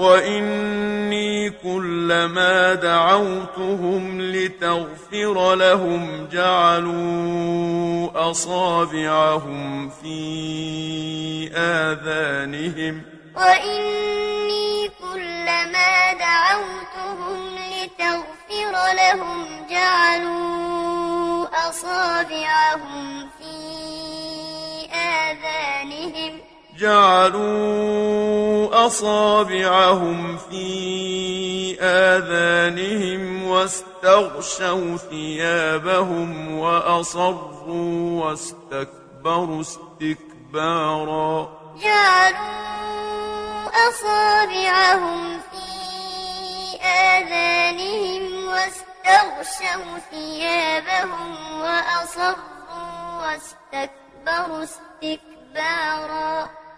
وإني كلما دعوتهم لتغفر لهم جعلوا أصابعهم في آذانهم وإني كلما دعوتهم لتغفر لهم جعلوا أصابعهم في آذانهم جعلوا أصابعهم في آذانهم واستغشوا ثيابهم وأصروا واستكبروا استكبارا. جعلوا أصابعهم في آذانهم واستغشوا ثيابهم وأصروا واستكبروا استكبارا.